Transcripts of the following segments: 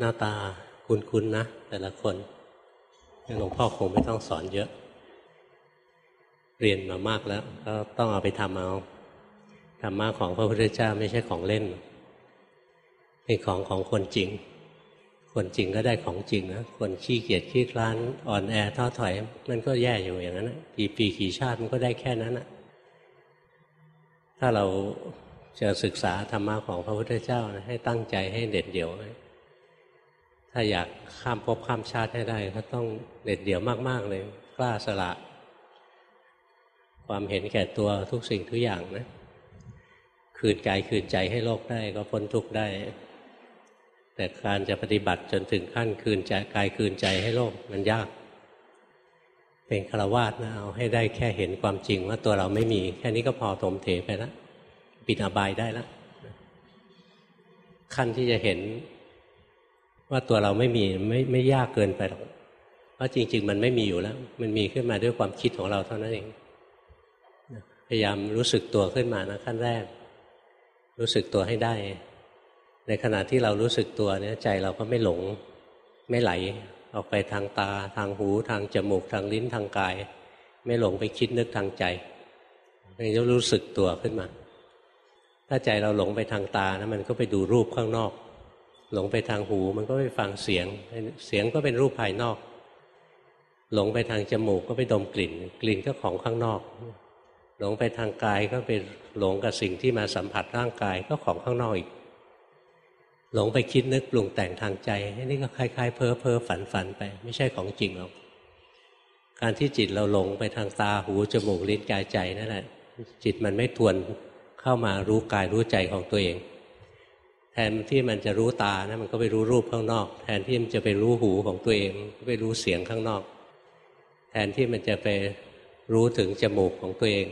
หน้าตาคุ้นๆนะ แต่ละคนหลวงพ่อคงไม่ต้องสอนเยอะ เรียนมามากแล้ว ก็ต้องเอาไปทำเอาธรรมะของพระพุทธเจ้าไม่ใช่ของเล่น เป็นของของคนจริง คนจริงก็ได้ของจริงนะ คนขี้เกียจขี้คลานอ่อนแอท้อถอย มันก็แย่อยู่อย่างนั้นกี่ปีกี่ชาติมันก็ได้แค่นั้นนะถ้าเราจะศึกษาธรรมะของพระพุทธเจ้านะให้ตั้งใจให้เด็ดเดี่ยว ถ้าอยากข้ามภพข้ามชาติให้ได้ ก็ต้องเด็ดเดี่ยวมาก ๆ เลย กล้าสละ ความเห็นแก่ตัวทุกสิ่งทุกอย่างนะคืนกายคืนใจให้โลกได้ก็พ้นทุกข์ได้ แต่การจะปฏิบัติจนถึงขั้นคืนใจกายคืนใจให้โลกมันยาก เป็นฆราวาสนะเอาให้ได้แค่เห็นความจริงว่าตัวเราไม่มี แค่นี้ก็พอถมเถไปแล้วปิดอบายได้แล้วขั้นที่จะเห็น ว่าตัวเราไม่มีไม่ไม่ยากเกินไปหรอกเพราะจริง ๆ มันไม่มีอยู่แล้ว มันมีขึ้นมาด้วยความคิดของเราเท่านั้นเองพยายามรู้สึกตัวขึ้นมานะขั้นแรก รู้สึกตัวให้ได้ ในขณะที่เรารู้สึกตัวเนี่ยใจเราก็ไม่หลง ไม่ไหลออกไปทางตา ทางหู ทางจมูก ทางลิ้นทางกาย ไม่หลงไปคิดนึกทางใจมันจะรู้สึกตัวขึ้นมา ถ้าใจเราหลงไปทางตานะมันก็ไปดูรูปข้างนอก หลงไปทางหู มันก็ไปฟังเสียง เสียงก็เป็นรูปภายนอก หลงไปทางจมูกก็ไปดมกลิ่น กลิ่นก็ของข้างนอก หลงไปทางกายก็ไปหลงกับสิ่งที่มาสัมผัสร่างกายก็ของข้างนอกอีก หลงไปคิดนึกปรุงแต่งทางใจนี่ก็คล้ายๆ เพ้อเพ้อฝันฝันไป ไม่ใช่ของจริงหรอกการที่จิตเราหลงไปทางตาหูจมูกลิ้นกายใจนั่นแหละจิตมันไม่ทวนเข้ามารู้กายรู้ใจของตัวเอง แทนที่มันจะรู้ตานะมันก็ไปรู้รูปข้างนอก แทนที่มันจะไปรู้หูของตัวเองก็ไปรู้เสียงข้างนอก แทนที่มันจะไปรู้ถึงจมูกของตัวเอง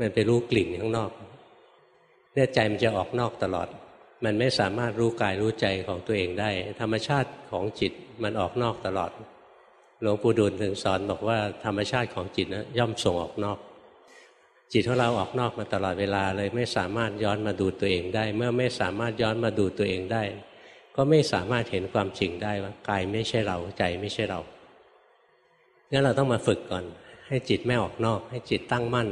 มันไปรู้กลิ่นข้างนอกเนี่ยใจมันจะออกนอกตลอด มันไม่สามารถรู้กายรู้ใจของตัวเองได้ ธรรมชาติของจิตมันออกนอกตลอด หลวงปู่ดูลถึงสอนบอกว่าธรรมชาติของจิตนะย่อมส่งออกนอก จิตของเราออกนอกมาตลอดเวลาเลยไม่สามารถย้อนมาดูตัวเองได้ เมื่อไม่สามารถย้อนมาดูตัวเองได้ ก็ไม่สามารถเห็นความจริงได้ว่ากายไม่ใช่เราใจไม่ใช่เรางั้นเราต้องมาฝึกก่อน ให้จิตไม่ออกนอก ให้จิตตั้งมั่น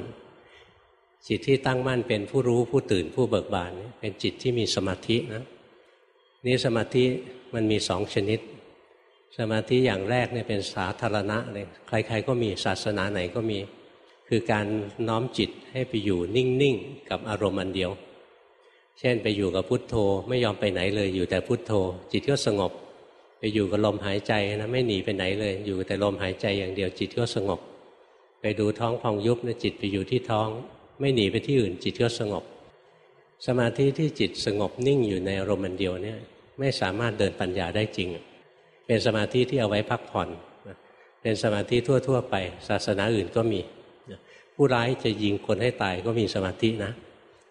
จิตที่ตั้งมั่นเป็นผู้รู้ผู้ตื่นผู้เบิกบานเป็นจิตที่มีสมาธินะนี่สมาธิมันมีสองชนิด สมาธิอย่างแรกเนี่ยเป็นสาธารณะเลยใคร ๆ ก็มีศาสนาไหนก็มี คือการน้อมจิตให้ไปอยู่นิ่งๆ กับอารมณ์อันเดียว เช่นไปอยู่กับพุทโธไม่ยอมไปไหนเลยอยู่แต่พุทโธ จิตก็สงบ ไปอยู่กับลมหายใจนะไม่หนีไปไหนเลย อยู่แต่ลมหายใจอย่างเดียวจิตก็สงบ ไปดูท้องพองยุบนะจิตไปอยู่ที่ท้อง ไม่หนีไปที่อื่นจิตก็สงบ สมาธิที่จิตสงบนิ่งอยู่ในอารมณ์อันเดียวเนี่ยไม่สามารถเดินปัญญาได้จริง เป็นสมาธิที่เอาไว้พักผ่อน เป็นสมาธิทั่ว ๆ ไป ศาสนาอื่นก็มี ผู้ร้ายจะยิงคนให้ตายก็มีสมาธินะ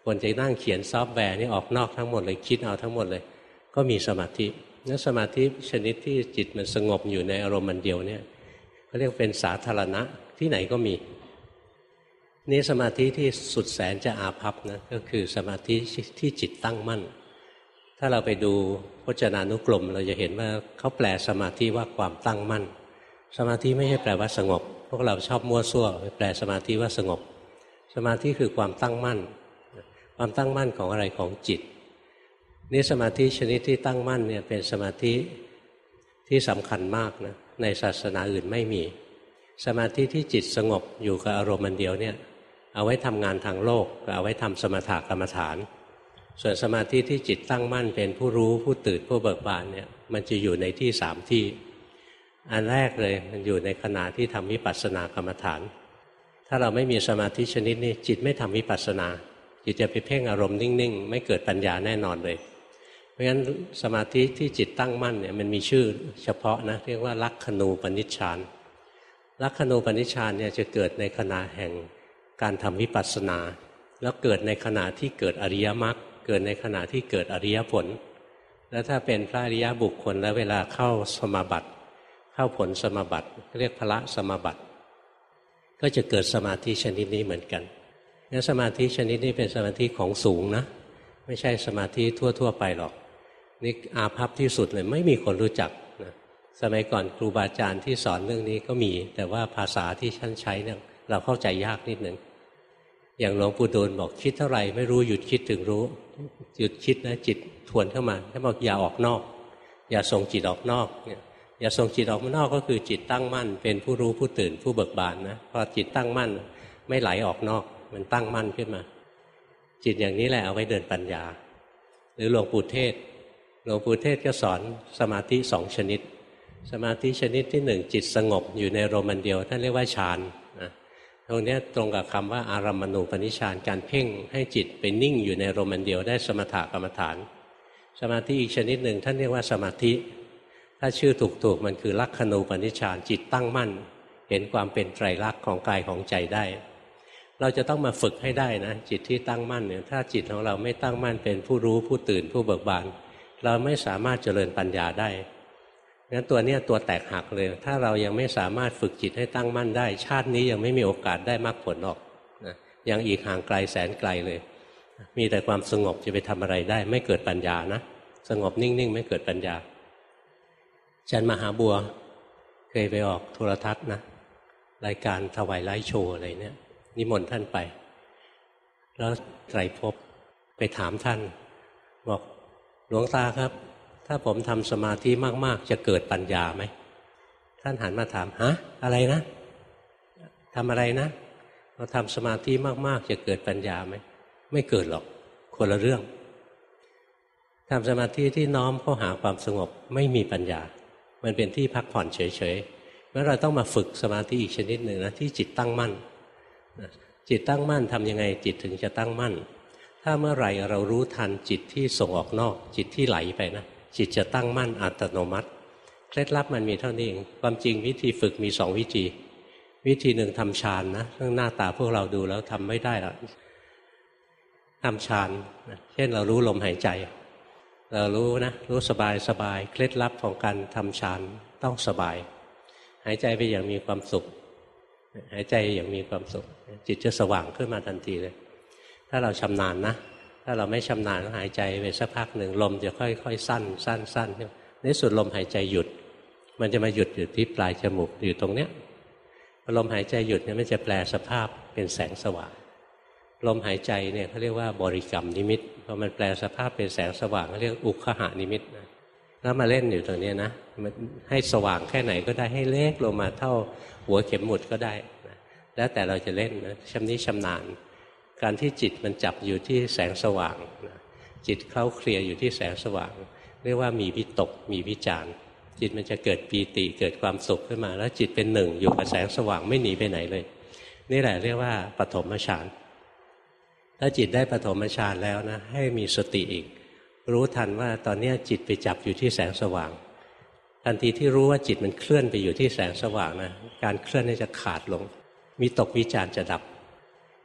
คนจะนั่งเขียนซอฟต์แวร์นี่ออกนอกทั้งหมดเลยคิดเอาทั้งหมดเลย ก็มีสมาธินั่นสมาธิชนิดที่จิตมันสงบอยู่ในอารมณ์มันเดียวเนี่ยเขาเรียกเป็นสาธารณะที่ไหนก็มีนี่สมาธิที่สุดแสนจะอาภัพนะก็คือสมาธิที่จิตตั้งมั่น ถ้าเราไปดูพจนานุกรม เราจะเห็นว่าเขาแปลสมาธิว่าความตั้งมั่น สมาธิไม่ใช่แปลว่าสงบ พวกเราชอบมั่วซั่วไปแปลสมาธิว่าสงบ สมาธิคือความตั้งมั่น ความตั้งมั่นของอะไรของจิต นี่สมาธิชนิดที่ตั้งมั่นเนี่ยเป็นสมาธิที่สำคัญมากนะในศาสนาอื่นไม่มี สมาธิที่จิตสงบอยู่กับอารมณ์มันเดียวเนี่ยเอาไว้ทำงานทางโลกเอาไว้ทำสมถกรรมฐาน ส่วนสมาธิที่จิตตั้งมั่นเป็นผู้รู้ผู้ตื่นผู้เบิกบานเนี่ยมันจะอยู่ในที่สามที่ อันแรกเลยมันอยู่ในขณะที่ทำวิปัสสนากรรมฐาน ถ้าเราไม่มีสมาธิชนิดนี้ จิตไม่ทำวิปัสสนา จิตจะไปเพ่งอารมณ์นิ่งๆ ไม่เกิดปัญญาแน่นอนเลย เพราะฉะนั้นสมาธิที่จิตตั้งมั่นเนี่ยมันมีชื่อเฉพาะนะเรียกว่าลักขณูปนิชฌานลักขณูปนิชฌานเนี่ยจะเกิดในขณะแห่งการทำวิปัสสนา แล้วเกิดในขณะที่เกิดอริยมรรคเกิดในขณะที่เกิดอริยผล แล้วถ้าเป็นพระอริยบุคคลแล้วเวลาเข้าสมาบัติ เข้าผลสมบัติ เรียกพระสมบัติ ก็จะเกิดสมาธิชนิดนี้เหมือนกันนี่สมาธิชนิดนี้เป็นสมาธิของสูงนะ ไม่ใช่สมาธิทั่ว ๆ ไปหรอกนี่อาภัพที่สุดเลยไม่มีคนรู้จักนะสมัยก่อนครูบาอาจารย์ที่สอนเรื่องนี้ก็มี แต่ว่าภาษาที่ท่านใช้เนี่ยเราเข้าใจยากนิดหนึ่งอย่างหลวงปู่ดูลบอกคิดเท่าไหร่ไม่รู้หยุดคิดถึงรู้ หยุดคิดนะจิตทวนเข้ามาท่านบอกอย่าออกนอก อย่าส่งจิตออกนอกเนี่ย อย่าส่งจิตออกมานอกก็คือจิตตั้งมั่น เป็นผู้รู้ผู้ตื่นผู้เบิกบานนะพอจิตตั้งมั่นไม่ไหลออกนอก มันตั้งมั่นขึ้นมา จิตอย่างนี้แหละเอาไว้เดินปัญญา หรือหลวงปู่เทศหลวงปู่เทศก็สอนสมาธิสองชนิด สมาธิชนิดที่หนึ่งจิตสงบอยู่ในโรมันเดียว ท่านเรียกว่าฌานนะตรงนี้ตรงกับคำว่าอารามณูปนิชานการเพ่งให้จิตไปนิ่งอยู่ในโรมันเดียวได้สมถกรรมฐาน สมาธิอีกชนิดหนึ่งท่านเรียกว่าสมาธิ ถ้าชื่อถูกๆมันคือลักขณูปนิชฌานจิตตั้งมั่น เห็นความเป็นไตรลักษณ์ของกายของใจได้ เราจะต้องมาฝึกให้ได้นะจิตที่ตั้งมั่นเนี่ยถ้าจิตของเราไม่ตั้งมั่นเป็นผู้รู้ผู้ตื่นผู้เบิกบาน เราไม่สามารถเจริญปัญญาได้งั้นตัวนี้ตัวแตกหักเลย ถ้าเรายังไม่สามารถฝึกจิตให้ตั้งมั่นได้ ชาตินี้ยังไม่มีโอกาสได้มรรคผลออกนะยังอีกห่างไกลแสนไกลเลย มีแต่ความสงบจะไปทำอะไรได้ ไม่เกิดปัญญานะ สงบนิ่งๆ ไม่เกิดปัญญา จันมหาบัวเคยไปออกโทรทัศน์นะรายการถวายไลฟ์โชว์อะไรเนี่ย นิมนต์ท่านไป แล้วไตรภพไปถามท่าน บอกหลวงตาครับ ถ้าผมทำสมาธิมาก ๆ จะเกิดปัญญาไหม ท่านหันมาถามฮะอะไรนะทำอะไรนะ เราทำสมาธิมาก ๆ จะเกิดปัญญาไหม ไม่เกิดหรอก คนละเรื่องทำสมาธิที่น้อมเข้าหาความสงบไม่มีปัญญา มันเป็นที่พักผ่อนเฉยๆเมื่อเราต้องมาฝึกสมาธิอีกชนิดหนึ่งนะที่จิตตั้งมั่นจิตตั้งมั่นทำยังไงจิตถึงจะตั้งมั่น ถ้าเมื่อไหร่เรารู้ทันจิตที่ส่งออกนอก จิตที่ไหลไปนะจิตจะตั้งมั่นอัตโนมัติเคล็ดลับมันมีเท่านี้เองความจริงวิธีฝึกมีสองวิธี วิธีหนึ่งทำฌานนะเรื่องหน้าตาพวกเราดูแล้วทำไม่ได้หรอกทำฌานเช่นเรารู้ลมหายใจ เรารู้นะรู้สบายสบายเคล็ดลับของการทำฌานต้องสบาย หายใจไปอย่างมีความสุข หายใจอย่างมีความสุข จิตจะสว่างขึ้นมาทันทีเลย ถ้าเราชำนาญนะ ถ้าเราไม่ชำนาญหายใจไปสักพักหนึ่งลมจะค่อยๆ สั้น สั้นสั้นในสุดลมหายใจหยุด มันจะมาหยุดอยู่ที่ปลายจมูกอยู่ตรงเนี้ยลมหายใจหยุดเนี่ยมันจะแปลสภาพเป็นแสงสว่าง ลมหายใจเนี่ยเขาเรียกว่าบริกรรมนิมิตพอมันแปลสภาพเป็นแสงสว่างเขาเรียกอุคหานิมิตนะแล้วมาเล่นอยู่ตรงนี้นะมันให้สว่างแค่ไหนก็ได้ให้เล็กลงมาเท่าหัวเข็มหมุดก็ได้นะแล้วแต่เราจะเล่นนะชำนิชำนาญ การที่จิตมันจับอยู่ที่แสงสว่างนะจิตเข้าเคลียร์อยู่ที่แสงสว่าง เรียกว่ามีวิตกมีวิจารจิตมันจะเกิดปีติเกิดความสุขขึ้นมา แล้วจิตเป็นหนึ่งอยู่กับแสงสว่างไม่หนีไปไหนเลย นี่แหละเรียกว่าปฐมฌาน ถ้าจิตได้ปฐมฌานแล้วนะ ให้มีสติอีก รู้ทันว่าตอนนี้จิตไปจับอยู่ที่แสงสว่าง ทันทีที่รู้ว่าจิตมันเคลื่อนไปอยู่ที่แสงสว่างนะการเคลื่อนนี่จะขาดลงมีตกวิจารจะดับ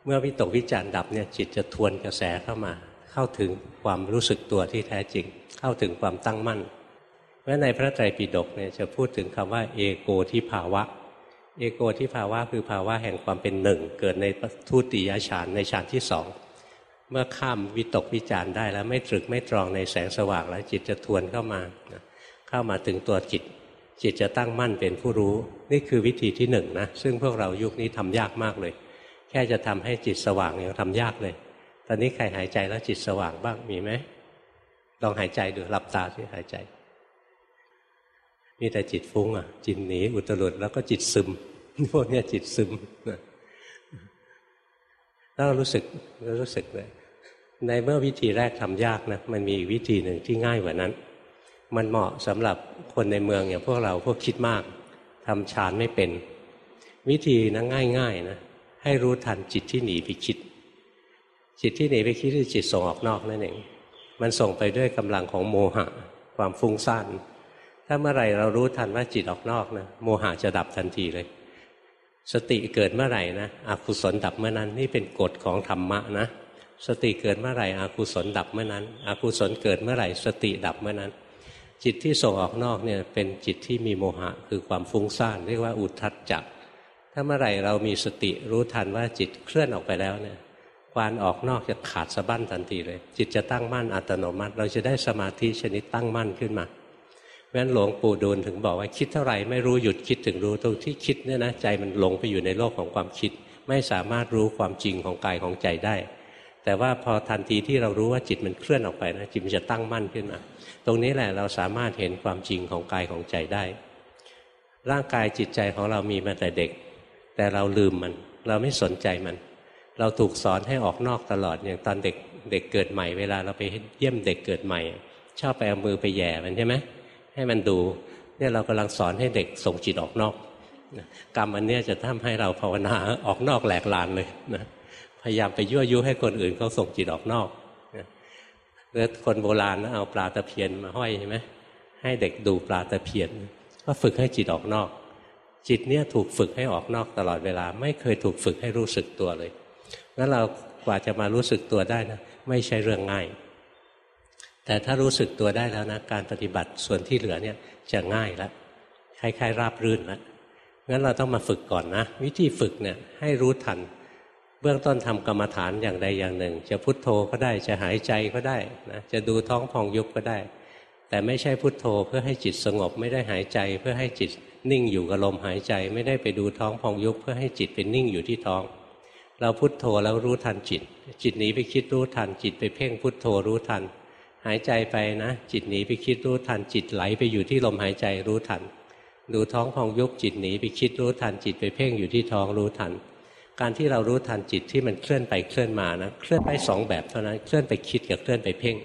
เมื่อวิตกวิจารดับเนี่ยจิตจะทวนกระแสเข้ามา เข้าถึงความรู้สึกตัวที่แท้จริง เข้าถึงความตั้งมั่นเมื่อในพระไตรปิฎกเนี่ยจะพูดถึงคำว่าเอโกที่ภาวะ เอโกที่ภาวะคือภาวะแห่งความเป็นหนึ่ง เกิดในทุติยฌานในฌานที่สอง เมื่อข้ามวิตกวิจารได้แล้วไม่ตรึกไม่ตรองในแสงสว่างแล้วจิตจะทวนเข้ามาเข้ามาถึงตัวจิต จิตจะตั้งมั่นเป็นผู้รู้ นี่คือวิธีที่หนึ่งนะซึ่งพวกเรายุคนี้ทำยากมากเลย แค่จะทำให้จิตสว่างยังทำยากเลย ตอนนี้ใครหายใจแล้วจิตสว่างบ้างมีไหมลองหายใจดูหลับตาที่หายใจ มีแต่จิตฟุ้งอะ จิตหนีอุตรุดแล้วก็จิตซึมพวกนี้จิตซึม แล้วรู้สึกรู้สึกเลย ในเมื่อวิธีแรกทำยากนะมันมีอีกวิธีหนึ่งที่ง่ายกว่านั้น มันเหมาะสำหรับคนในเมืองอย่างพวกเราพวกคิดมากทำฌานไม่เป็น วิธีนะง่ายๆนะให้รู้ทันจิตที่หนีไปคิด จิตที่หนีไปคิดคือจิตส่งออกนอกนั่นเองมันส่งไปด้วยกำลังของโมหะ ความฟุ้งซ่านถ้าเมื่อไหร่เรารู้ทันว่าจิตออกนอกนะโมหะจะดับทันทีเลย สติเกิดเมื่อไหร่นะอกุศลดับเมื่อนั้น นี่เป็นกฎของธรรมะนะสติเกิดเมื่อไหร่อกุศลดับเมื่อนั้นอกุศลเกิดเมื่อไหร่ สติดับเมื่อนั้น จิตที่ส่งออกนอกเนี่ยเป็นจิตที่มีโมหะคือความฟุ้งซ่านเรียกว่าอุทัดจักถ้าเมื่อไหร่เรามีสติรู้ทันว่าจิตเคลื่อนออกไปแล้วเนี่ยควานออกนอกจะขาดสะบั้นทันทีเลย จิตจะตั้งมั่นอัตโนมัติ เราจะได้สมาธิชนิดตั้งมั่นขึ้นมา ราะฉะนั้นหลวงปู่ดูลถึงบอกว่าคิดเท่าไหร่ไม่รู้หยุดคิดถึงรู้ตรงที่คิดเนี่ยนะใจมันหลงไปอยู่ในโลกของความคิด ไม่สามารถรู้ความจริงของกายของใจได้ แต่ว่าพอทันทีที่เรารู้ว่าจิตมันเคลื่อนออกไปนะจิตมันจะตั้งมั่นขึ้นมาตรงนี้แหละเราสามารถเห็นความจริงของกายของใจได้ ร่างกายจิตใจของเรามีมาแต่เด็ก แต่เราลืมมัน เราไม่สนใจมัน เราถูกสอนให้ออกนอกตลอดอย่างตอนเด็กเด็กเกิดใหม่เวลาเราไปเยี่ยมเด็กเกิดใหม่ ชอบไปเอามือไปแย่มันใช่ไหม ให้มันดูเนี่ยเรากำลังสอนให้เด็กส่งจิตออกนอกกรรมอันนี้จะทำให้เราภาวนาออกนอกแหลกลานเลยนะพยายามไปยั่วยุให้คนอื่นเขาส่งจิตออกนอกแล้วคนโบราณนะเอาปลาตะเพียนมาห้อยใช่ไหมให้เด็กดูปลาตะเพียน ก็ฝึกให้จิตออกนอก จิตเนี่ยถูกฝึกให้ออกนอกตลอดเวลา ไม่เคยถูกฝึกให้รู้สึกตัวเลยงั้นเรากว่าจะมารู้สึกตัวได้นะไม่ใช่เรื่องง่าย แต่ถ้ารู้สึกตัวได้แล้วนะการปฏิบัติส่วนที่เหลือเนี่ยจะง่ายแล้วคล้ายๆ ราบรื่นแล้วงั้นเราต้องมาฝึกก่อนนะ วิธีฝึกเนี่ยให้รู้ทัน เบื้องต้นทำกรรมฐานอย่างใดอย่างหนึ่ง จะพุทโธก็ได้จะหายใจก็ได้นะจะดูท้องพองยุบก็ได้ แต่ไม่ใช่พุทโธเพื่อให้จิตสงบไม่ได้หายใจ เพื่อให้จิตนิ่งอยู่กับลมหายใจ ไม่ได้ไปดูท้องพองยุบเพื่อให้จิตเป็นนิ่งอยู่ที่ท้อง เราพุทโธแล้วรู้ทันจิต จิตหนีไปคิดรู้ทันจิตไปเพ่งพุทโธรู้ทัน หายใจไปนะ จิตหนีไปคิดรู้ทันจิตไหลไปอยู่ที่ลมหายใจรู้ทัน ดูท้องพองยุบจิตหนีไปคิดรู้ทันจิตไปเพ่งอยู่ที่ท้องรู้ทัน การที่เรารู้ทันจิตที่มันเคลื่อนไปเคลื่อนมานะเคลื่อนไปสองแบบเท่านั้นเคลื่อนไปคิดกับเคลื่อนไปเพ่ง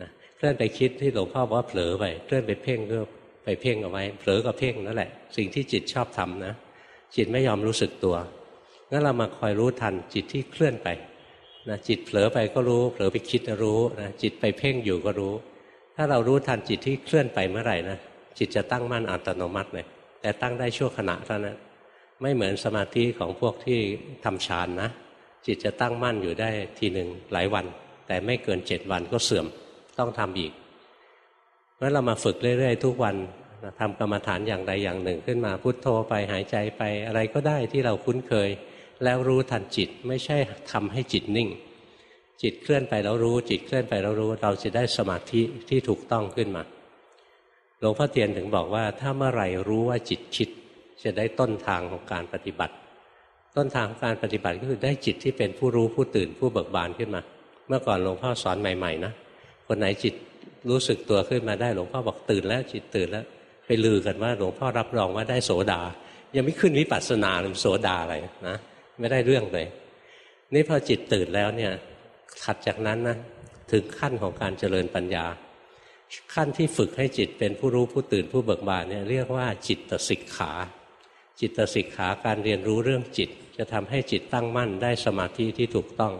นะเคลื่อนไปคิดที่หลวงพ่อบอกว่าเผลอไปเคลื่อนไปเพ่งก็ไปเพ่งเอาไว้เผลอกับเพ่งนั่นแหละ สิ่งที่จิตชอบทำนะ จิตไม่ยอมรู้สึกตัวงั้นเรามาคอยรู้ทันจิตที่เคลื่อนไป นะจิตเผลอไปก็รู้ เผลอไปคิดรู้นะจิตไปเพ่งอยู่ก็รู้ ถ้าเรารู้ทันจิตที่เคลื่อนไปเมื่อไหร่นะจิตจะตั้งมั่นอัตโนมัติเลยแต่ตั้งได้ชั่วขณะเท่านั้นไม่เหมือนสมาธิของพวกที่ทำฌานนะ จิตจะตั้งมั่นอยู่ได้ทีหนึ่งหลายวัน แต่ไม่เกินเจ็ดวันก็เสื่อมต้องทำอีกเมื่อเรามาฝึกเรื่อย ๆ ทุกวันทำกรรมฐานอย่างใดอย่างหนึ่งขึ้นมาพุโทโธไปหายใจไปอะไรก็ได้ที่เราคุ้นเคย แล้วรู้ทันจิตไม่ใช่ทำให้จิตนิ่ง จิตเคลื่อนไปแล้วรู้ จิตเคลื่อนไปแล้วรู้ เราจะได้สมาธิที่ถูกต้องขึ้นมาหลวงพ่อเตียนถึงบอกว่า ถ้าเมื่อไหร่รู้ว่าจิตคิด จะได้ต้นทางของการปฏิบัติ ต้นทางของการปฏิบัติก็คือได้จิตที่เป็นผู้รู้ผู้ตื่นผู้เบิกบานขึ้นมา เมื่อก่อนหลวงพ่อสอนใหม่ๆนะคนไหนจิตรู้สึกตัวขึ้นมาได้หลวงพ่อบอกตื่นแล้วจิตตื่นแล้ว ไปลือกันว่าหลวงพ่อรับรองว่าได้โสดา ยังไม่ขึ้นวิปัสสนาหรือโสดาอะไรนะ ไม่ได้เรื่องเลย นี่พอจิตตื่นแล้วเนี่ยถัดจากนั้นนะถึงขั้นของการเจริญปัญญา ขั้นที่ฝึกให้จิตเป็นผู้รู้ผู้ตื่นผู้เบิกบานเนี่ยเรียกว่าจิตตสิกขา จิตตสิกขาการเรียนรู้เรื่องจิต จะทำให้จิตตั้งมั่นได้สมาธิที่ถูกต้อง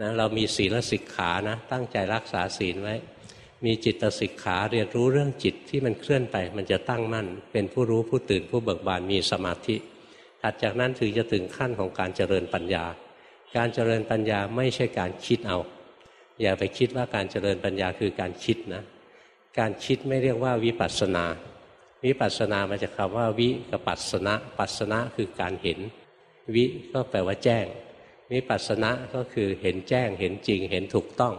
นะเรามีศีลสิกขานะตั้งใจรักษาศีลไว้ มีจิตสิกขาเรียนรู้เรื่องจิตที่มันเคลื่อนไป มันจะตั้งมั่น เป็นผู้รู้ผู้ตื่นผู้เบิกบานมีสมาธิ ถัดจากนั้นถึงจะถึงขั้นของการเจริญปัญญา การเจริญปัญญาไม่ใช่การคิดเอา อย่าไปคิดว่าการเจริญปัญญาคือการคิดนะ การคิดไม่เรียกว่าวิปัสสนา วิปัสสนามาจากคำว่าวิกับปัสสนะ ปัสสนะคือการเห็น วิก็แปลว่าแจ้ง วิปัสสนะก็คือเห็นแจ้ง เห็นจริง เห็นถูกต้อง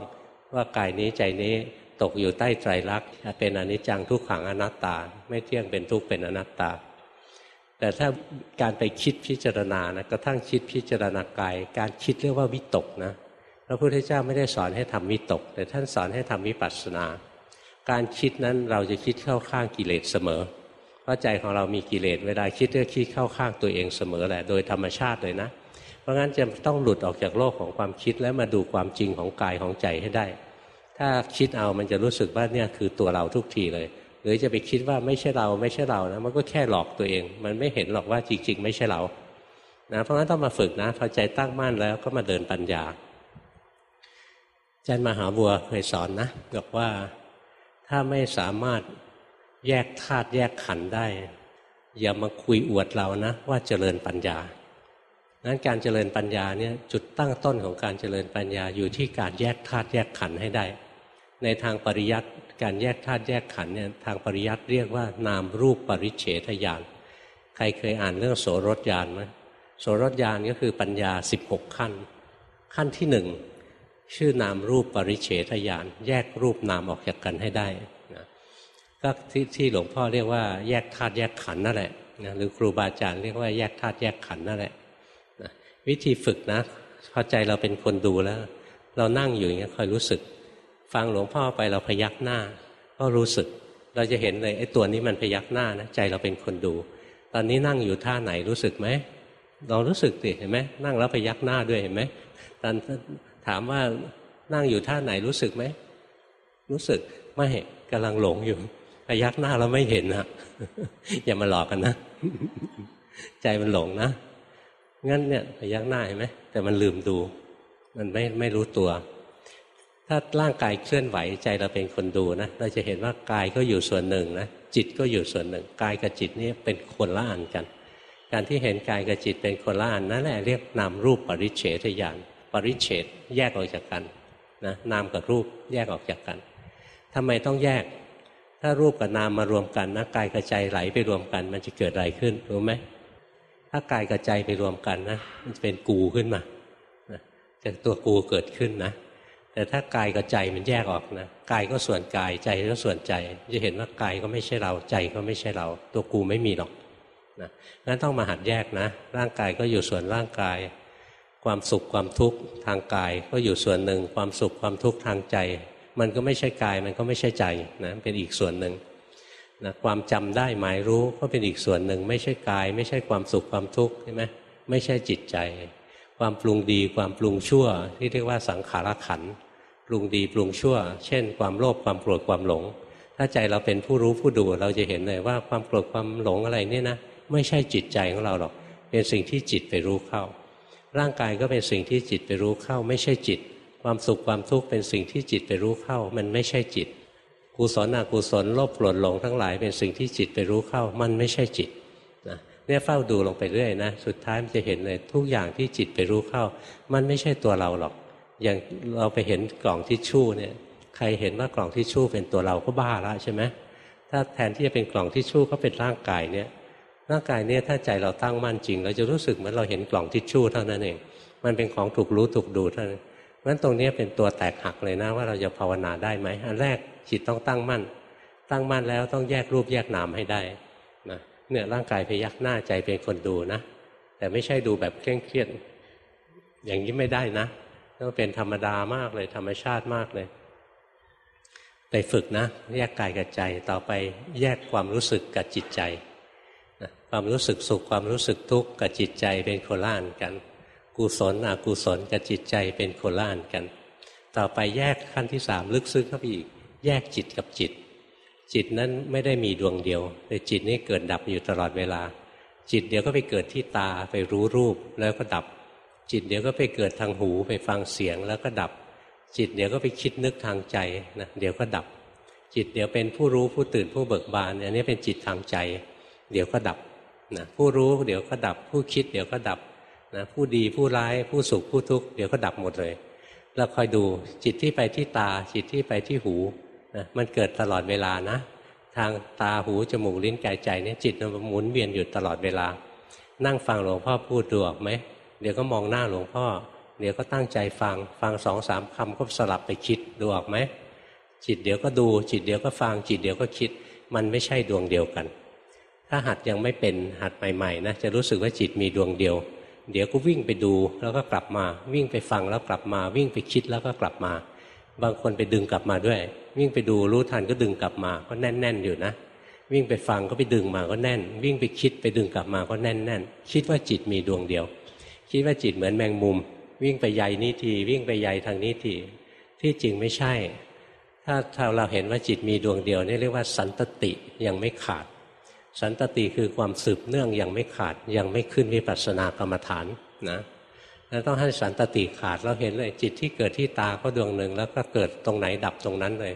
ว่ากายนี้ใจนี้ตกอยู่ใต้ไตรลักษณ์เป็นอนิจจังทุกขังอนัตตา ไม่เที่ยงเป็นทุกข์เป็นอนัตตา แต่ถ้าการไปคิดพิจารณานะกระทั่งคิดพิจารณากาย การคิดเรียกว่าวิตกนะพระพุทธเจ้าไม่ได้สอนให้ทำวิตก แต่ท่านสอนให้ทำวิปัสสนา การคิดนั้นเราจะคิดเข้าข้างกิเลสเสมอ เพราะใจของเรามีกิเลสเวลาคิดก็คิดเข้าข้างตัวเองเสมอแหละโดยธรรมชาติเลยนะ เพราะงั้นจะต้องหลุดออกจากโลกของความคิดแล้วมาดูความจริงของกายของใจให้ได้ ถ้าคิดเอามันจะรู้สึกว่าเนี่ยคือตัวเราทุกทีเลย หรือจะไปคิดว่าไม่ใช่เราไม่ใช่เรานะมันก็แค่หลอกตัวเอง มันไม่เห็นหรอกว่าจริง ๆ ไม่ใช่เรานะเพราะงั้นต้องมาฝึกนะพอใจตั้งมั่นแล้วก็มาเดินปัญญาอาจารย์มหาบัวเคยสอนนะบอกว่าถ้าไม่สามารถแยกธาตุแยกขันธ์ได้ อย่ามาคุยอวดเรานะ ว่าเจริญปัญญานั้นการเจริญปัญญาเนี่ยจุดตั้งต้นของการเจริญปัญญาอยู่ที่การแยกธาตุแยกขันธ์ให้ได้ ในทางปริยัติ การแยกธาตุแยกขันเนี่ยทางปริยัติเรียกว่านามรูปปริเฉทญาณใครเคยอ่านเรื่องโสรถญาณไหมโสรถญาณก็คือปัญญา 16 ขั้น ขั้นที่หนึ่งชื่อนามรูปปริเฉทญาณแยกรูปนามออกจากกันให้ได้นะก็ที่ที่หลวงพ่อเรียกว่าแยกธาตุแยกขันนั่นแหละนะหรือครูบาอาจารย์เรียกว่าแยกธาตุแยกขันนั่นแหละนะวิธีฝึกนะพอใจเราเป็นคนดูแล้ว เรานั่งอยู่อย่างนี้คอยรู้สึก ฟังหลวงพ่อไปเราพยักหน้า ก็รู้สึก เราจะเห็นเลยไอ้ตัวนี้มันพยักหน้านะใจเราเป็นคนดู ตอนนี้นั่งอยู่ท่าไหนรู้สึกไหมลองรู้สึกสิเห็นไหมนั่งแล้วพยักหน้าด้วยเห็นไหมตอนถามว่านั่งอยู่ท่าไหนรู้สึกไหมรู้สึกไม่กำลังหลงอยู่พยักหน้าเราไม่เห็นนะอย่ามาหลอกกันนะใจมันหลงนะงั้นเนี่ยพยักหน้าเห็นไหมแต่มันลืมดู มันไม่ไม่รู้ตัว ถ้าร่างกายเคลื่อนไหวใจเราเป็นคนดูนะเราจะเห็นว่ากายก็อยู่ส่วนหนึ่งนะจิตก็อยู่ส่วนหนึ่งกายกับจิตนี่เป็นคนละอันกัน การที่เห็นกายกับจิตเป็นคนละอันนั่นแหละเรียกนามรูปปริเฉทญาณปริเฉดแยกออกจากกันนะนามกับรูปแยกออกจากกันทำไมต้องแยก ถ้ารูปกับนามมารวมกันนะกายกับใจไหลไปรวมกัน มันจะเกิดอะไรขึ้นรู้ไหมถ้ากายกับใจไปรวมกันนะมันจะเป็นกูขึ้นมาจะตัวกูเกิดขึ้นนะ แต่ถ้ากายกับใจมันแยกออกนะกายก็ส่วนกายใจก็ส่วนใจ จะเห็นว่ากายก็ไม่ใช่เราใจก็ไม่ใช่เรา ตัวกูไม่มีหรอกนะงั้นต้องมาหัดแยกนะ ร่างกายก็อยู่ส่วนร่างกาย ความสุขความทุกข์ทางกายก็อยู่ส่วนหนึ่ง ความสุขความทุกข์ทางใจ มันก็ไม่ใช่กายมันก็ไม่ใช่ใจนะเป็นอีกส่วนหนึ่งนะความจำได้หมายรู้ก็เป็นอีกส่วนหนึ่ง ไม่ใช่กาย ไม่ใช่ความสุขความทุกข์ใช่ไหมไม่ใช่จิตใจ ความปรุงดีความปรุงชั่วที่เรียกว่าสังขารขัน ปรุงดีปรุงชั่ว เช่น ความโลภความโกรธความหลง ถ้าใจเราเป็นผู้รู้ผู้ดูเราจะเห็นเลยว่าความโกรธความหลงอะไรนี่นะไม่ใช่จิตใจของเราหรอก เป็นสิ่งที่จิตไปรู้เข้า ร่างกายก็เป็นสิ่งที่จิตไปรู้เข้า ไม่ใช่จิต ความสุขความทุกข์เป็นสิ่งที่จิตไปรู้เข้า มันไม่ใช่จิตกุศลอกุศลโลภโกรธหลงทั้งหลายเป็นสิ่งที่จิตไปรู้เข้า มันไม่ใช่จิตนะเนี่ยเฝ้าดูลงไปเรื่อยนะ สุดท้ายมันจะเห็นเลยทุกอย่างที่จิตไปรู้เข้า มันไม่ใช่ตัวเราหรอก อย่างเราไปเห็นกล่องทิชชู่เนี่ย ใครเห็นว่ากล่องทิชชู่เป็นตัวเราก็บ้าละใช่ไหมถ้าแทนที่จะเป็นกล่องทิชชู่ก็เป็นร่างกายเนี่ยร่างกายเนี่ยถ้าใจเราตั้งมั่นจริง เราจะรู้สึกเหมือนเราเห็นกล่องทิชชู่เท่านั้นเอง มันเป็นของถูกรู้ถูกดูเท่านั้นเพราะฉะนั้นตรงนี้เป็นตัวแตกหักเลยนะว่าเราจะภาวนาได้ไหมอันแรกจิตต้องตั้งมั่น ตั้งมั่นแล้วต้องแยกรูปแยกนามให้ได้นะเนี่ยร่างกายพยักหน้าใจเป็นคนดูนะ แต่ไม่ใช่ดูแบบเคร่งเครียด อย่างนี้ไม่ได้นะ ต้องเป็นธรรมดามากเลย ธรรมชาติมากเลย ไปฝึกนะ แยกกายกับใจต่อไปแยกความรู้สึกกับจิตใจความรู้สึกสุขความรู้สึกทุกข์กับจิตใจเป็นโคล่านกัน กุศลอกุศลกับจิตใจเป็นโคล่านกัน ต่อไปแยกขั้นที่สามลึกซึ้งเข้าไปอีก แยกจิตกับจิต จิตนั้นไม่ได้มีดวงเดียวแต่จิตนี้เกิดดับอยู่ตลอดเวลา จิตเดียวก็ไปเกิดที่ตาไปรู้รูปแล้วก็ดับ จิตเดี๋ยวก็ไปเกิดทางหูไปฟังเสียงแล้วก็ดับ จิตเดี๋ยวก็ไปคิดนึกทางใจนะเดี๋ยวก็ดับ จิตเดี๋ยวเป็นผู้รู้ผู้ตื่นผู้เบิกบานอันนี้เป็นจิตทางใจ เดี๋ยวก็ดับนะผู้รู้เดี๋ยวก็ดับ ผู้คิดเดี๋ยวก็ดับนะผู้ดีผู้ร้ายผู้สุขผู้ทุกข์เดี๋ยวก็ดับหมดเลยเราคอยดูจิตที่ไปที่ตา จิตที่ไปที่หูนะมันเกิดตลอดเวลานะ ทางตาหูจมูกลิ้นกายใจเนี่ยจิตมันหมุนเวียนอยู่ตลอดเวลา นั่งฟังหลวงพ่อพูดดูออกไหม เดี๋ยวก็มองหน้าหลวงพ่อ เดี๋ยวก็ตั้งใจฟัง ฟังสองสามคำก็สลับไปคิดดูออกไหมจิตเดี๋ยวก็ดู จิตเดี๋ยวก็ฟัง จิตเดี๋ยวก็คิด มันไม่ใช่ดวงเดียวกัน ถ้าหัดยังไม่เป็นหัดใหม่ๆนะจะรู้สึกว่าจิตมีดวงเดียว เดี๋ยวก็วิ่งไปดูแล้วก็กลับมา วิ่งไปฟังแล้วกลับมา วิ่งไปคิดแล้วก็กลับมา บางคนไปดึงกลับมาด้วย วิ่งไปดูรู้ทันก็ดึงกลับมา ก็แน่น ๆ อยู่นะวิ่งไปฟังก็ไปดึงมาก็แน่น วิ่งไปคิดไปดึงกลับมาก็แน่นๆคิดว่าจิตมีดวงเดียว คิดว่าจิตเหมือนแมงมุม วิ่งไปใยนี้ทีวิ่งไปใยทางนี้ทีที่จริงไม่ใช่ ถ้าถ้าเราเห็นว่าจิตมีดวงเดียวนี่เรียกว่าสันตติยังไม่ขาด สันตติคือความสืบเนื่องยังไม่ขาดยังไม่ขึ้นวิปัสสนากรรมฐานนะแล้วต้องให้สันตติขาดเราเห็นเลย จิตที่เกิดที่ตาก็ดวงหนึ่งแล้วก็เกิดตรงไหนดับตรงนั้นเลย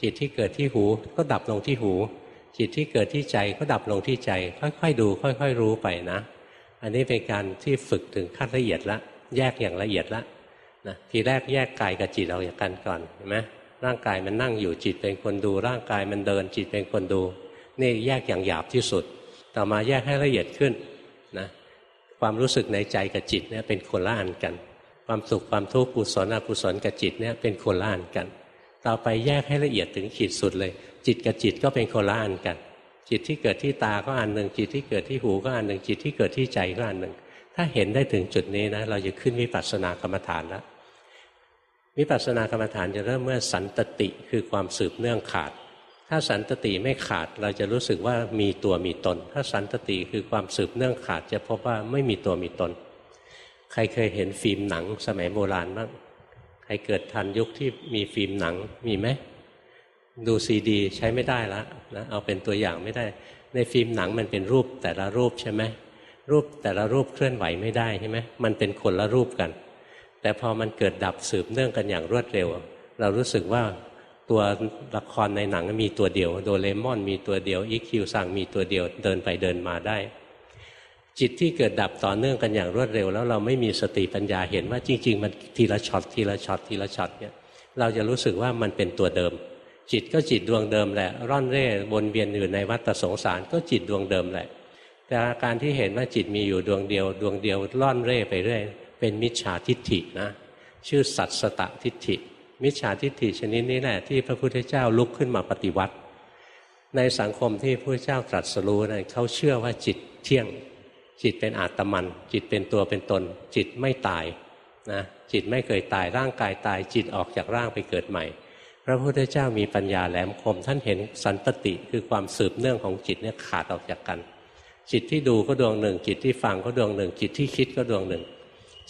จิตที่เกิดที่หูก็ดับลงที่หู จิตที่เกิดที่ใจก็ดับลงที่ใจ ค่อยๆดู ค่อย ๆ รู้ไปนะ อันนี้เป็นการที่ฝึกถึงขั้นละเอียดละแยกอย่างละเอียดละนะทีแรกแยกกายกับจิตเราอย่างกันก่อนเห็นไหมร่างกายมันนั่งอยู่จิตเป็นคนดู ร่างกายมันเดินจิตเป็นคนดู นี่แยกอย่างหยาบที่สุด ต่อมาแยกให้ละเอียดขึ้นนะความรู้สึกในใจกับจิตเนี่ยเป็นคนละอันกัน ความสุขความทุกข์กุศลอกุศลกับจิตเนี่ยเป็นคนละอันกัน ต่อไปแยกให้ละเอียดถึงขีดสุดเลย จิตกับจิตก็เป็นคนละอันกัน จิตที่เกิดที่ตาก็อันหนึ่ง จิตที่เกิดที่หูก็อันหนึ่ง จิตที่เกิดที่ใจก็อันหนึ่ง ถ้าเห็นได้ถึงจุดนี้นะเราจะขึ้นวิปัสสนากรรมฐานแล้ววิปัสสนากรรมฐานจะเริ่มเมื่อสันตติคือความสืบเนื่องขาด ถ้าสันตติไม่ขาดเราจะรู้สึกว่ามีตัวมีตน ถ้าสันตติคือความสืบเนื่องขาด จะพบว่าไม่มีตัวมีตน ใครเคยเห็นฟิล์มหนังสมัยโบราณบ้างใครเกิดทันยุคที่มีฟิล์มหนังมีไหม ดูซีดีใช้ไม่ได้แล้วนะเอาเป็นตัวอย่างไม่ได้ ในฟิล์มหนังมันเป็นรูปแต่ละรูปใช่ไหมรูปแต่ละรูปเคลื่อนไหวไม่ได้ใช่ไหมมันเป็นคนละรูปกัน แต่พอมันเกิดดับสืบเนื่องกันอย่างรวดเร็ว เรารู้สึกว่าตัวละครในหนังมีตัวเดียว โดเรมอนมีตัวเดียวอิคคิวซังมีตัวเดียวเดินไปเดินมาได้ จิตที่เกิดดับต่อเนื่องกันอย่างรวดเร็ว แล้วเราไม่มีสติปัญญาเห็นว่าจริง ๆ มันทีละช็อตทีละช็อตทีละช็อตเนี่ยเราจะรู้สึกว่ามันเป็นตัวเดิม จิตก็จิตดวงเดิมแหละ ร่อนเร่วนเวียนอยู่ในวัฏสงสารก็จิตดวงเดิมแหละ แต่อาการที่เห็นว่าจิตมีอยู่ดวงเดียว ดวงเดียวล่อนเร่ไปเรื่อยเป็นมิจฉาทิฏฐินะ ชื่อสัตสตะทิฏฐิ มิจฉาทิฏฐิชนิดนี้แหละที่พระพุทธเจ้าลุกขึ้นมาปฏิวัติ ในสังคมที่พระพุทธเจ้าตรัสรู้นะเขาเชื่อว่าจิตเที่ยง จิตเป็นอาตมัน จิตเป็นตัวเป็นตน จิตไม่ตายนะจิตไม่เคยตายร่างกายตายจิตออกจากร่างไปเกิดใหม่ พระพุทธเจ้ามีปัญญาแหลมคม ท่านเห็นสันตติคือความสืบเนื่องของจิตเนี่ยขาดออกจากกัน จิตที่ดูก็ดวงหนึ่ง จิตที่ฟังก็ดวงหนึ่ง จิตที่คิดก็ดวงหนึ่ง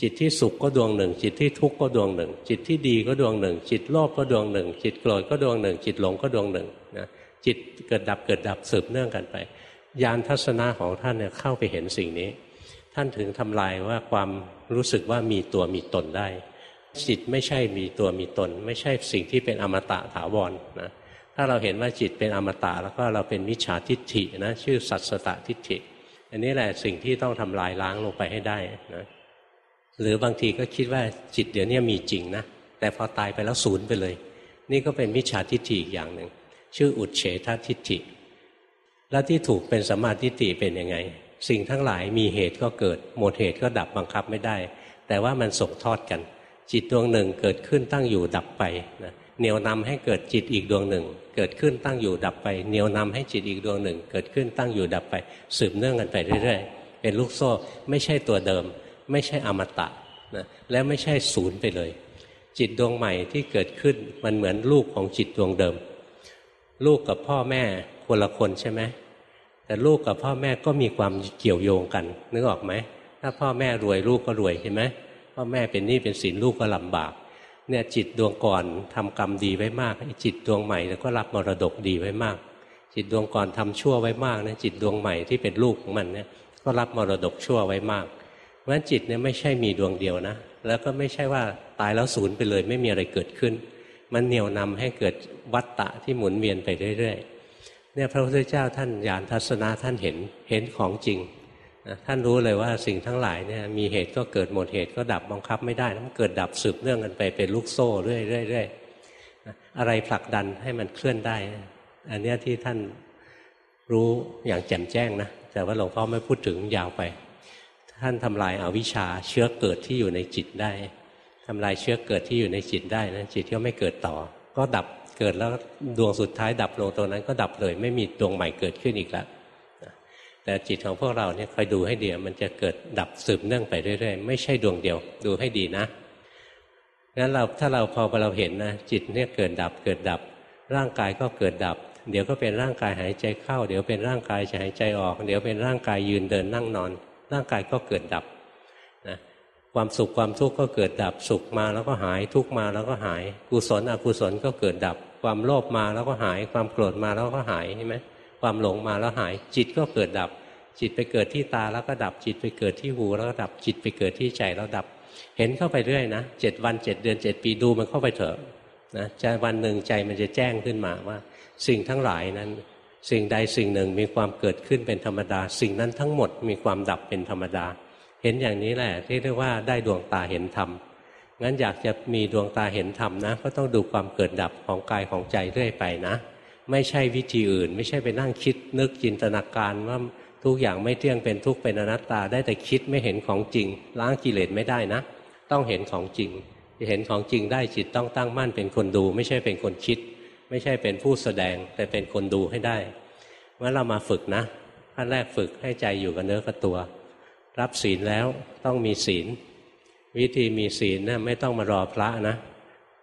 จิตที่สุขก็ดวงหนึ่ง จิตที่ทุกข์ก็ดวงหนึ่ง จิตที่ดีก็ดวงหนึ่ง จิตโลภก็ดวงหนึ่ง จิตโกรธก็ดวงหนึ่ง จิตหลงก็ดวงหนึ่งนะจิตเกิดดับเกิดดับสืบเนื่องกันไปยานทัศนะของท่านเนี่ยเข้าไปเห็นสิ่งนี้ ท่านถึงทำลายว่าความรู้สึกว่ามีตัวมีตนได้ จิตไม่ใช่มีตัวมีตน ไม่ใช่สิ่งที่เป็นอมตะถาวรนะถ้าเราเห็นว่าจิตเป็นอมตะแล้วก็เราเป็นมิจฉาทิฏฐินะชื่อสัตสตทิฏฐิ อันนี้แหละสิ่งที่ต้องทำลายล้างลงไปให้ได้นะหรือบางทีก็คิดว่าจิตเดี๋ยวนี้มีจริงนะแต่พอตายไปแล้วศูนย์ไปเลย นี่ก็เป็นมิจฉาทิฏฐิอีกอย่างหนึ่งชื่ออุดเฉททิฏฐิ แล้วที่ถูกเป็นสมาธิฏฐิเป็นยังไง สิ่งทั้งหลายมีเหตุก็เกิด หมดเหตุก็ดับบังคับไม่ได้ แต่ว่ามันส่งทอดกัน จิตดวงหนึ่งเกิดขึ้นตั้งอยู่ดับไปนะเหนียวนำให้เกิดจิตอีกดวงหนึ่ง เกิดขึ้นตั้งอยู่ดับไป เหนียวนำให้จิตอีกดวงหนึ่ง เกิดขึ้นตั้งอยู่ดับไป สืบเนื่องกันไปเรื่อยๆ เป็นลูกโซ่ไม่ใช่ตัวเดิม ไม่ใช่อมตะนะและไม่ใช่ศูนย์ไปเลย จิตดวงใหม่ที่เกิดขึ้นมันเหมือนลูกของจิตดวงเดิม ลูกกับพ่อแม่คนละคนใช่ไหมแต่ลูกกับพ่อแม่ก็มีความเกี่ยวโยงกันนึกออกไหมถ้าพ่อแม่รวยลูกก็รวยใช่ไหม พ่อแม่เป็นหนี้เป็นสินลูกก็ลำบาก เนี่ยจิตดวงก่อนทำกรรมดีไว้มากจิตดวงใหม่ก็รับมรดกดีไว้มาก จิตดวงก่อนทำชั่วไว้มากนะจิตดวงใหม่ที่เป็นลูกของมันเนี่ยก็รับมรดกชั่วไว้มากเพราะฉะนั้นจิตเนี่ยไม่ใช่มีดวงเดียวนะ แล้วก็ไม่ใช่ว่าตายแล้วศูนย์ไปเลยไม่มีอะไรเกิดขึ้น มันเหนี่ยวนำให้เกิดวัตตะที่หมุนเวียนไปเรื่อยๆเนี่ยพระพุทธเจ้าท่านญาณทัศนะท่านเห็นเห็นของจริง ท่านรู้เลยว่าสิ่งทั้งหลายเนี่ยมีเหตุก็เกิดหมดเหตุก็ดับบังคับไม่ได้มันเกิดดับสืบเนื่องกันไปเป็นลูกโซ่เรื่อยๆอะไรผลักดันให้มันเคลื่อนได้ อันนี้ที่ท่านรู้อย่างแจ่มแจ้งนะแต่ว่าหลวงพ่อไม่พูดถึงยาวไป ท่านทำลายอาวิชชาเชื้อเกิดที่อยู่ในจิตได้ทำลายเชื้อเกิดที่อยู่ในจิตได้นะจิตก็ไม่เกิดต่อ ก็ดับเกิดแล้วดวงสุดท้ายดับลงตรงนั้นก็ดับเลย ไม่มีดวงใหม่เกิดขึ้นอีกแล้ว แต่จิตของพวกเราเนี่ยคอยดูให้ดีมันจะเกิดดับสืบเนื่องไปเรื่อยๆ ไม่ใช่ดวงเดียว ดูให้ดีนะงั้นเราถ้าเราพอเราเห็นนะจิตเนี่ยเกิดดับเกิดดับ ร่างกายก็เกิดดับ เดี๋ยวก็เป็นร่างกายหายใจเข้า เดี๋ยวเป็นร่างกายจะหายใจออก เดี๋ยวเป็นร่างกายยืนเดินนั่งนอน ร่างกายก็เกิดดับนะความสุขความทุกข์ก็เกิดดับสุขมาแล้วก็หายทุกมาแล้วก็หาย กุศลอกุศลก็เกิดดับ ความโลภมาแล้วก็หาย ความโกรธมาแล้วก็หายใช่ไหม ความหลงมาแล้วหาย จิตก็เกิดดับ จิตไปเกิดที่ตาแล้วก็ดับ จิตไปเกิดที่หูแล้วก็ดับ จิตไปเกิดที่ใจแล้วดับ เห็นเข้าไปเรื่อยนะเจ็ดวันเจ็ดเดือนเจ็ดปีดูมันเข้าไปเถอะนะใจวันหนึ่งใจมันจะแจ้งขึ้นมาว่า สิ่งทั้งหลายนั้น สิ่งใดสิ่งหนึ่งมีความเกิดขึ้นเป็นธรรมดา สิ่งนั้นทั้งหมดมีความดับเป็นธรรมดา เห็นอย่างนี้แหละที่เรียกว่าได้ดวงตาเห็นธรรมงั้นอยากจะมีดวงตาเห็นธรรมนะ ก็ต้องดูความเกิดดับของกายของใจเรื่อยไปนะ ไม่ใช่วิธีอื่น ไม่ใช่ไปนั่งคิดนึกจินตนาการว่าทุกอย่างไม่เที่ยงเป็นทุกข์เป็นอนัตตา ได้แต่คิดไม่เห็นของจริง ล้างกิเลสไม่ได้นะ ต้องเห็นของจริงจะเห็นของจริงได้จิตต้องตั้งมั่นเป็นคนดู ไม่ใช่เป็นคนคิด ไม่ใช่เป็นผู้แสดงแต่เป็นคนดูให้ได้เมื่อเรามาฝึกนะขั้นแรกฝึกให้ใจอยู่กับเนื้อกับตัว รับศีลแล้วต้องมีศีล วิธีมีศีลนะไม่ต้องมารอพระนะ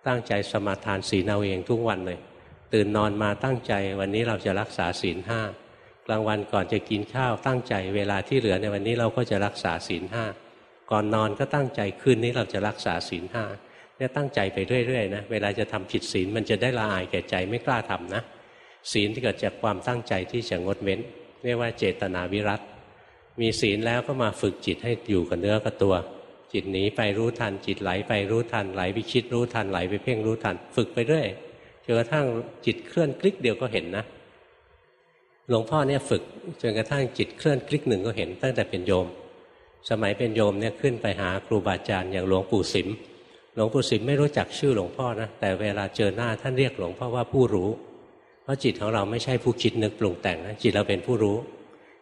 ตั้งใจสมาทานศีลเอาเองทุกวันเลย ตื่นนอนมาตั้งใจ วันนี้เราจะรักษาศีลห้ากลางวันก่อนจะกินข้าวตั้งใจ เวลาที่เหลือในวันนี้เราก็จะรักษาศีลห้าก่อนนอนก็ตั้งใจคืนนี้เราจะรักษาศีลห้าเนี่ยตั้งใจไปเรื่อยๆนะเวลาจะทำผิดศีลมันจะได้ละอายแก่ใจไม่กล้าทำนะ ศีลที่เกิดจากความตั้งใจที่จะงดเว้นเรียกว่าเจตนาวิรัตมีศีลแล้วก็มาฝึกจิตให้อยู่กับเนื้อกับตัว จิตหนีไปรู้ทันจิตไหลไปรู้ทันไหลไปคิดรู้ทันไหลไปเพ่งรู้ทัน ฝึกไปเรื่อย นกระทั่งจิตเคลื่อนคลิกเดียวก็เห็นนะหลวงพ่อเนี่ยฝึกจนกระทั่งจิตเคลื่อนคลิกหนึ่งก็เห็นตั้งแต่เป็นโยม สมัยเป็นโยมเนี่ยขึ้นไปหาครูบาอาจารย์อย่างหลวงปู่สิมหลวงปู่สิมไม่รู้จักชื่อหลวงพ่อนะแต่เวลาเจอหน้าท่านเรียกหลวงพ่อว่าผู้รู้ เพราะจิตของเราไม่ใช่ผู้คิดนึกปรุงแต่งนะจิตเราเป็นผู้รู้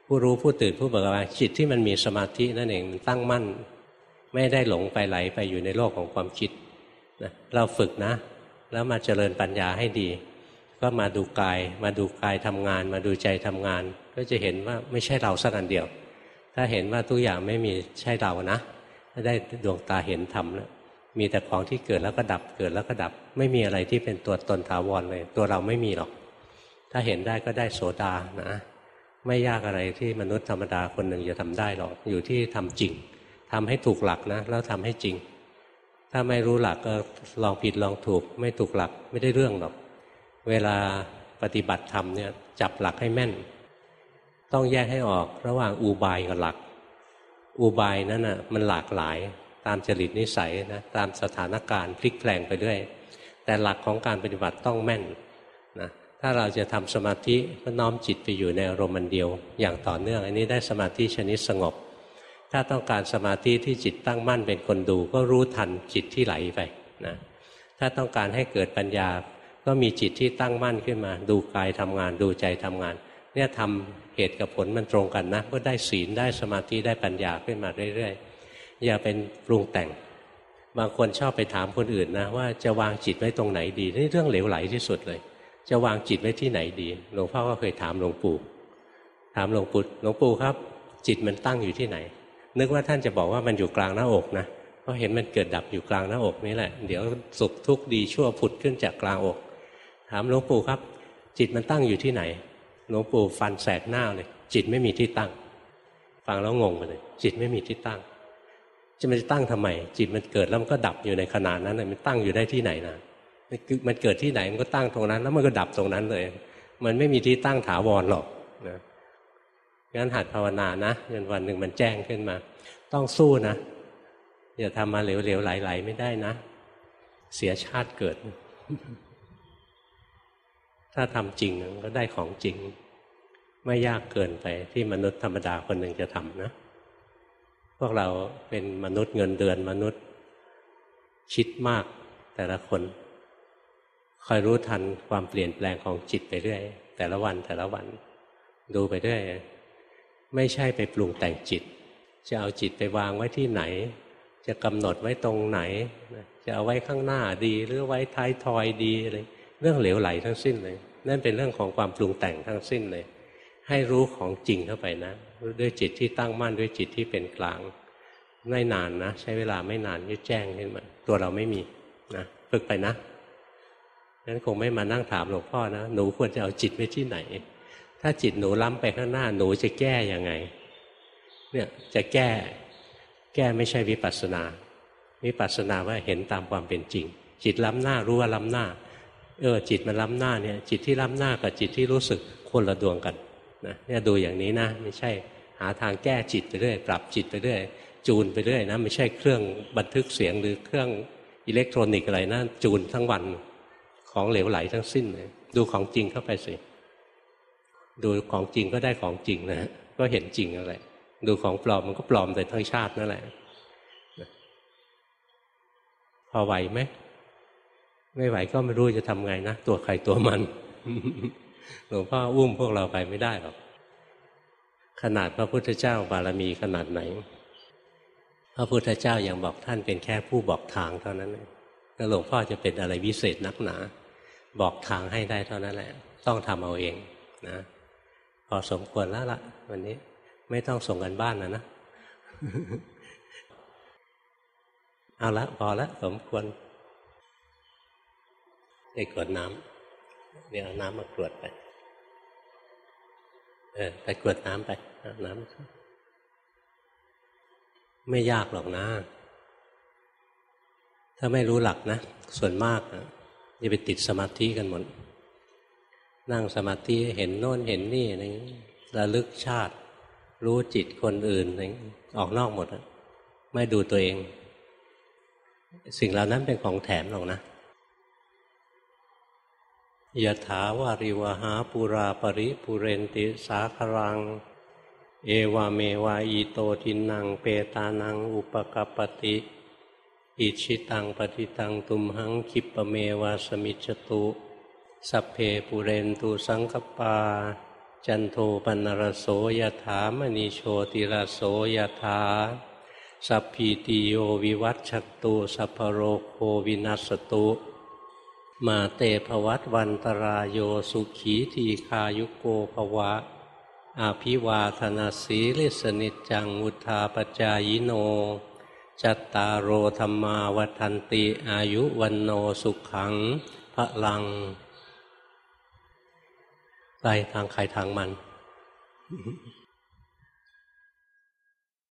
ผู้รู้ผู้ตื่นผู้เบิกบานจิตที่มันมีสมาธินั่นเองมันตั้งมั่น ไม่ได้หลงไปไหลไปอยู่ในโลกของความคิดนะเราฝึกนะ แล้วมาเจริญปัญญาให้ดี ก็มาดูกาย มาดูกายทำงาน มาดูใจทำงาน ก็จะเห็นว่าไม่ใช่เราสักอันเดียว ถ้าเห็นว่าทุกอย่างไม่มีใช่เรานะได้ดวงตาเห็นธรรมแล้วมีแต่ของที่เกิดแล้วก็ดับเกิดแล้วก็ดับ ไม่มีอะไรที่เป็นตัวตนถาวรเลย ตัวเราไม่มีหรอก ถ้าเห็นได้ก็ได้โสดานะไม่ยากอะไรที่มนุษย์ธรรมดาคนหนึ่งจะทำได้หรอกอยู่ที่ทำจริงทำให้ถูกหลักนะแล้วทำให้จริง ถ้าไม่รู้หลักก็ลองผิดลองถูก ไม่ถูกหลักไม่ได้เรื่องหรอก เวลาปฏิบัติธรรมเนี่ยจับหลักให้แม่น ต้องแยกให้ออกระหว่างอุบายกับหลัก อุบายนั้นน่ะมันหลากหลายตามจริตนิสัยนะตามสถานการณ์พลิกแปลงไปด้วย แต่หลักของการปฏิบัติต้องแม่นนะถ้าเราจะทำสมาธิก็น้อมจิตไปอยู่ในอารมณ์เดียว อย่างต่อเนื่อง อันนี้ได้สมาธิชนิดสงบ ถ้าต้องการสมาธิที่จิตตั้งมั่นเป็นคนดู ก็รู้ทันจิตที่ไหลไปนะถ้าต้องการให้เกิดปัญญา ก็มีจิตที่ตั้งมั่นขึ้นมา ดูกายทำงาน ดูใจทำงาน เนี่ยทำเหตุกับผลมันตรงกันนะ ก็ได้ศีลได้สมาธิได้ปัญญาขึ้นมาเรื่อยๆ อย่าเป็นปรุงแต่ง บางคนชอบไปถามคนอื่นนะ ว่าจะวางจิตไว้ตรงไหนดีนี่เรื่องเหลวไหลที่สุดเลย จะวางจิตไว้ที่ไหนดีหลวงพ่อก็เคยถามหลวงปู่ถามหลวงปู่หลวงปู่ครับ จิตมันตั้งอยู่ที่ไหน นึกว่าท่านจะบอกว่ามันอยู่กลางหน้าอกนะเพราะเห็นมันเกิดดับอยู่กลางหน้าอกนี่แหละ เดี๋ยวสุขทุกข์ดีชั่วผุดขึ้นจากกลางอก ถามหลวงปู่ครับ จิตมันตั้งอยู่ที่ไหนหลวงปู่ฟันแสกหน้าเลยจิตไม่มีที่ตั้ง ฟังแล้วงงไปเลย จิตไม่มีที่ตั้งจะมันจะตั้งทำไม จิตมันเกิดแล้วมันก็ดับอยู่ในขณะนั้นเลยมันตั้งอยู่ได้ที่ไหนนะมันเกิดที่ไหนมันก็ตั้งตรงนั้น แล้วมันก็ดับตรงนั้นเลย มันไม่มีที่ตั้งถาวรหรอกนะ งั้นหัดภาวนานะจนวันหนึ่งมันแจ้งขึ้นมา ต้องสู้นะ อย่าทำมาเหลวๆไหลๆไม่ได้นะ เสียชาติเกิด ถ้าทำจริงก็ได้ของจริง ไม่ยากเกินไปที่มนุษย์ธรรมดาคนหนึ่งจะทำนะ พวกเราเป็นมนุษย์เงินเดือนมนุษย์ชิดมากแต่ละคน คอยรู้ทันความเปลี่ยนแปลงของจิตไปเรื่อย แต่ละวันแต่ละวัน ดูไปเรื่อย ไม่ใช่ไปปรุงแต่งจิต จะเอาจิตไปวางไว้ที่ไหน จะกำหนดไว้ตรงไหน จะเอาไว้ข้างหน้าดี หรือไว้ท้ายทอยดีอะไรเรื่องเหลวไหลทั้งสิ้นเลย นั่นเป็นเรื่องของความปรุงแต่งทั้งสิ้นเลย ให้รู้ของจริงเข้าไปนะด้วยจิตที่ตั้งมั่นด้วยจิตที่เป็นกลางไม่นานนะ ใช้เวลาไม่นานยึดแจ้งขึ้นมาตัวเราไม่มีนะฝึกไปนะนั้นคงไม่มานั่งถามหลวงพ่อนะ หนูควรจะเอาจิตไว้ที่ไหน ถ้าจิตหนูล้ำไปข้างหน้าหนูจะแก้ยังไง เนี่ยจะแก้แก้ไม่ใช่วิปัสสนา วิปัสสนาว่าเห็นตามความเป็นจริง จิตล้ำหน้ารู้ว่าล้ำหน้า เออ จิตมันล้ำหน้าเนี่ย จิตที่ล้ำหน้ากับจิตที่รู้สึกคนละดวงกันนะเนี่ยดูอย่างนี้นะไม่ใช่หาทางแก้จิตไปเรื่อยปรับจิตไปเรื่อยจูนไปเรื่อยนะไม่ใช่เครื่องบันทึกเสียงหรือเครื่องอิเล็กทรอนิกส์อะไรนะจูนทั้งวันของเหลวไหลทั้งสิ้นเลยดูของจริงเข้าไปสิ ดูของจริงก็ได้ของจริงนะก็เห็นจริงอะไรดูของปลอมมันก็ปลอมแต่ทั้งชาตินั่นแหละพอไหวไหมไม่ไหวก็ไม่รู้จะทำไงนะ ตัวใครตัวมันหลวงพ่ออุ้มพวกเราไปไม่ได้หรอกขนาดพระพุทธเจ้าบารมีขนาดไหน พระพุทธเจ้ายัางบอกท่านเป็นแค่ผู้บอกทางเท่านั้นแล้วหลวงพ่อจะเป็นอะไรวิเศษนักหนา บอกทางให้ได้เท่านั้นแหละ ต้องทำเอาเองนะ พอสมควรแล้วละวันนี้ไม่ต้องส่งกันบ้านนะนะ เอาละพอละสมควรไปกรวดน้ำเดี๋ยวเอาน้ำมากรวดไป เออไปกรวดน้ำไปน้ำไม่ยากหรอกนะ ถ้าไม่รู้หลักนะ ส่วนมากนะจะไปติดสมาธิกันหมด นั่งสมาธิเห็นโน่นเห็นนี่อะไรระลึกชาติ รู้จิตคนอื่นอะไรออกนอกหมดไม่ดูตัวเอง สิ่งเหล่านั้นเป็นของแถมหรอกนะยะถาวาริวหาปุราปริปุเรนติสาครัง เอวาเมวาอีโตทินังเปตานัง อุปกปติอิชิตังปฏิตังตุมหังคิปเมวาสมิจตุ สัพเพปุเรนตุสังกปา จันโทปนรโสยถามณีโชติรโสยถาสัพพีติโยวิวัตชัตุสัพโรโควินัสตุ มาเตภวัตวันตรายโยสุขีทีคายุโกภวะ อาภิวาธนาสีลิสนิจังมุทาปจายโน จัตตารโอธรรมาวันติอายุวันโนสุขังพระลัง ไปทางใครทางมัน